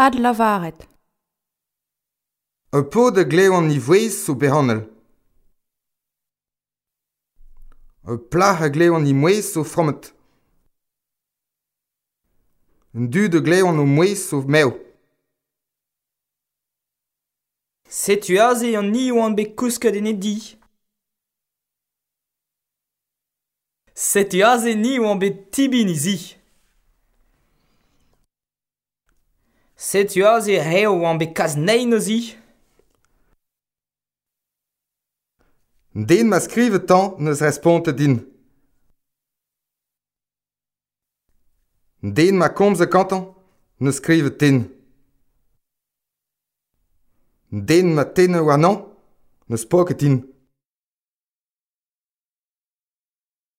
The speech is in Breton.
Ad lavaret. Ur po de gleon ni vweiz o behonel. Ur plach a gleon ni mweiz o fromet. Un du de gleon o mweiz o meo. Setu aze an ni oan bet kousket en di. Setu aze ni oan bet tibin izi. Setu a ze reo oan bet kaz nein ozi Den ma skrivetan neus responte din. Den ma komze kantan ne skrivet tin. Den ma tenne oanan ne poket tin.